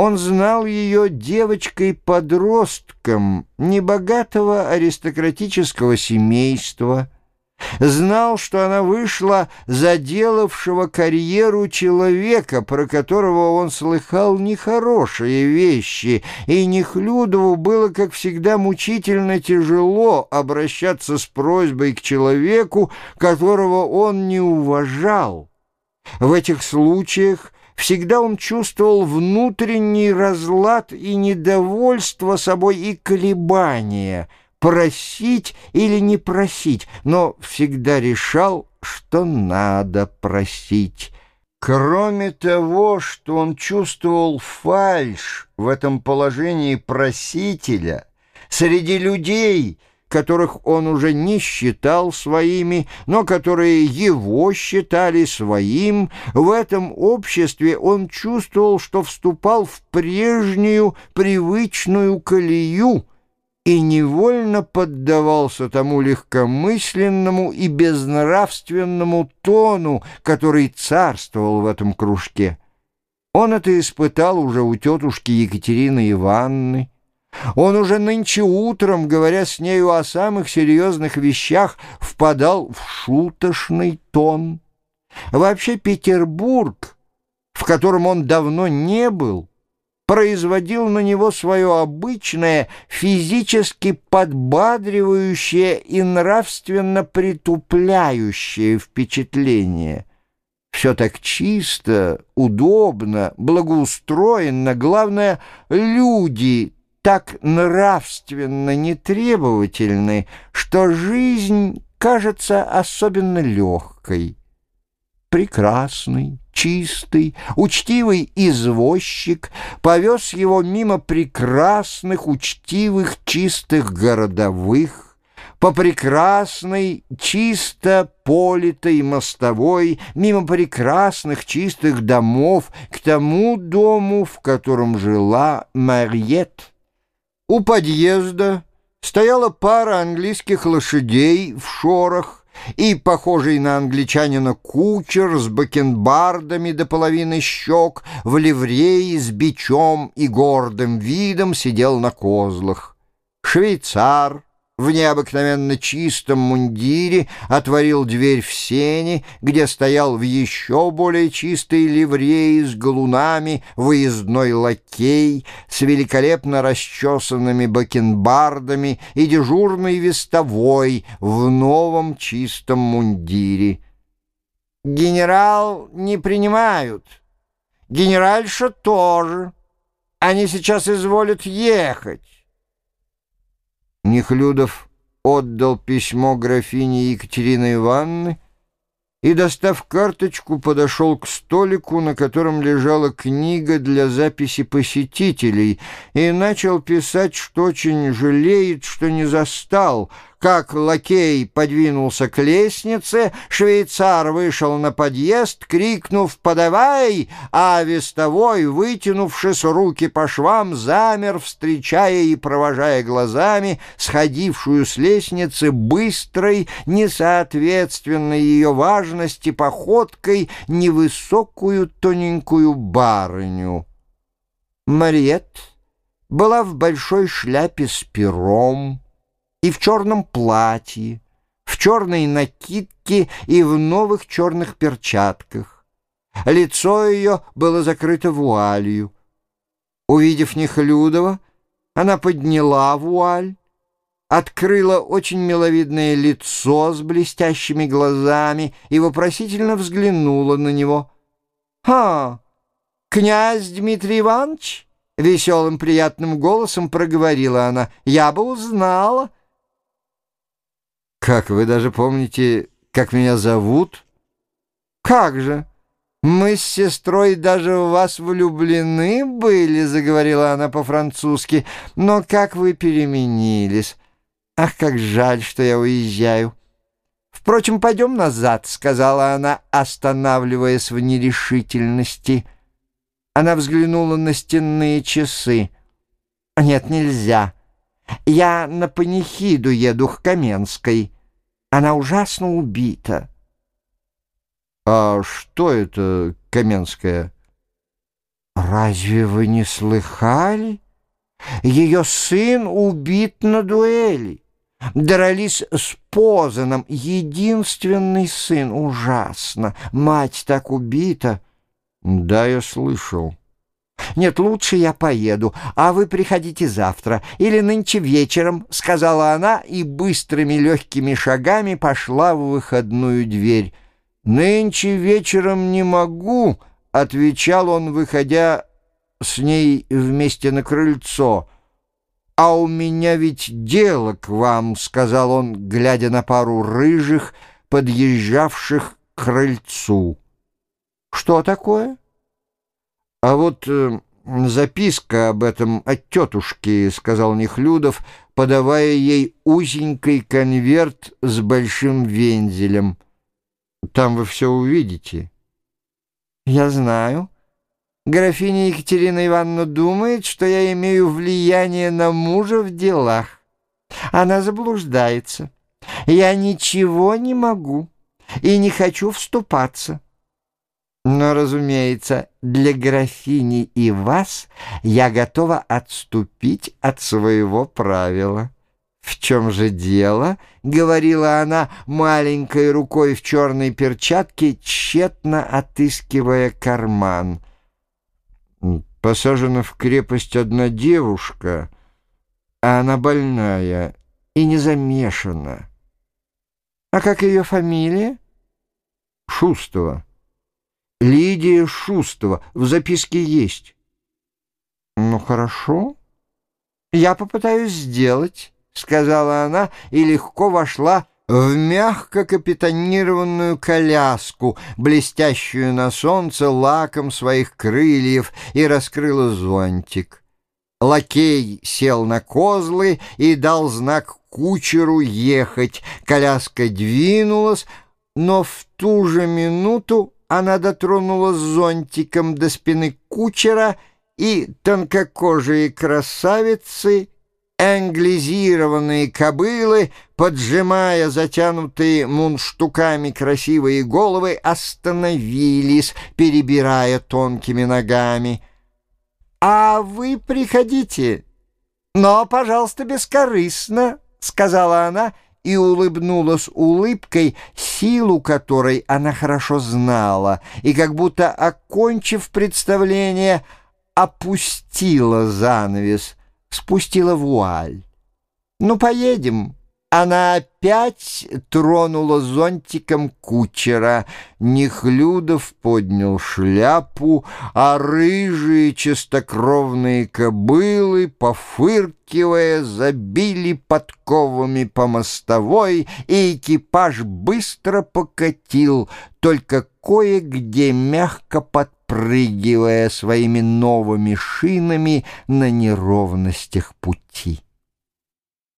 Он знал ее девочкой-подростком небогатого аристократического семейства, знал, что она вышла заделавшего карьеру человека, про которого он слыхал нехорошие вещи, и Нехлюдову было, как всегда, мучительно тяжело обращаться с просьбой к человеку, которого он не уважал. В этих случаях Всегда он чувствовал внутренний разлад и недовольство собой и колебания, просить или не просить, но всегда решал, что надо просить. Кроме того, что он чувствовал фальшь в этом положении просителя, среди людей — которых он уже не считал своими, но которые его считали своим, в этом обществе он чувствовал, что вступал в прежнюю привычную колею и невольно поддавался тому легкомысленному и безнравственному тону, который царствовал в этом кружке. Он это испытал уже у тетушки Екатерины Ивановны, он уже нынче утром, говоря с нею о самых серьезных вещах, впадал в шуточный тон. Вообще Петербург, в котором он давно не был, производил на него свое обычное физически подбадривающее и нравственно притупляющее впечатление. Все так чисто, удобно, благоустроено, главное, люди так нравственно нетребовательны, что жизнь кажется особенно легкой. Прекрасный, чистый, учтивый извозчик повез его мимо прекрасных, учтивых, чистых городовых, по прекрасной, чисто политой мостовой, мимо прекрасных, чистых домов, к тому дому, в котором жила Марьет. У подъезда стояла пара английских лошадей в шорах, и похожий на англичанина кучер с бакенбардами до половины щек, в ливреи с бичом и гордым видом сидел на козлах. Швейцар в необыкновенно чистом мундире отворил дверь в сени, где стоял в еще более чистой ливреи с галунами выездной лакей с великолепно расчесанными бакенбардами и дежурный вестовой в новом чистом мундире. «Генерал не принимают. Генеральша тоже. Они сейчас изволят ехать». Нехлюдов отдал письмо графине Екатерины Ивановны и, достав карточку, подошел к столику, на котором лежала книга для записи посетителей, и начал писать, что очень жалеет, что не застал — как лакей подвинулся к лестнице, швейцар вышел на подъезд, крикнув «Подавай!», а вестовой, вытянувшись руки по швам, замер, встречая и провожая глазами сходившую с лестницы быстрой, несоответственной ее важности походкой невысокую тоненькую барыню. Мариет была в большой шляпе с пером, и в черном платье, в черной накидке и в новых черных перчатках. Лицо ее было закрыто вуалью. Увидев Нехлюдова, она подняла вуаль, открыла очень миловидное лицо с блестящими глазами и вопросительно взглянула на него. «А, князь Дмитрий Иванович?» — веселым приятным голосом проговорила она. «Я бы узнала». «Как, вы даже помните, как меня зовут?» «Как же! Мы с сестрой даже в вас влюблены были», — заговорила она по-французски. «Но как вы переменились! Ах, как жаль, что я уезжаю!» «Впрочем, пойдем назад», — сказала она, останавливаясь в нерешительности. Она взглянула на стенные часы. «Нет, нельзя. Я на панихиду еду к Каменской». Она ужасно убита. А что это Каменская? «Разве вы не слыхали? Ее сын убит на дуэли. Дрались с Позаном, единственный сын. Ужасно. Мать так убита». «Да, я слышал». «Нет, лучше я поеду, а вы приходите завтра или нынче вечером», — сказала она и быстрыми легкими шагами пошла в выходную дверь. «Нынче вечером не могу», — отвечал он, выходя с ней вместе на крыльцо. «А у меня ведь дело к вам», — сказал он, глядя на пару рыжих, подъезжавших к крыльцу. «Что такое?» «А вот э, записка об этом от тетушки», — сказал Нехлюдов, подавая ей узенький конверт с большим вензелем. «Там вы все увидите». «Я знаю. Графиня Екатерина Ивановна думает, что я имею влияние на мужа в делах. Она заблуждается. Я ничего не могу и не хочу вступаться». Но, разумеется, для графини и вас я готова отступить от своего правила. «В чем же дело?» — говорила она маленькой рукой в черной перчатке, тщетно отыскивая карман. Посажена в крепость одна девушка, а она больная и не замешана. «А как ее фамилия?» «Шустова». Лидия Шустова в записке есть. Ну, хорошо. Я попытаюсь сделать, сказала она и легко вошла в мягко капитонированную коляску, блестящую на солнце лаком своих крыльев, и раскрыла зонтик. Лакей сел на козлы и дал знак кучеру ехать. Коляска двинулась, но в ту же минуту она дотронулась зонтиком до спины кучера, и тонкокожие красавицы, англизированные кобылы, поджимая затянутые мунштуками красивые головы, остановились, перебирая тонкими ногами. «А вы приходите, но, пожалуйста, бескорыстно», — сказала она, — и улыбнулась улыбкой, силу которой она хорошо знала, и как будто, окончив представление, опустила занавес, спустила вуаль. «Ну, поедем». Она опять тронула зонтиком кучера. Нехлюдов поднял шляпу, а рыжие чистокровные кобылы, пофыркивая, забили подковами по мостовой, и экипаж быстро покатил, только кое-где мягко подпрыгивая своими новыми шинами на неровностях пути.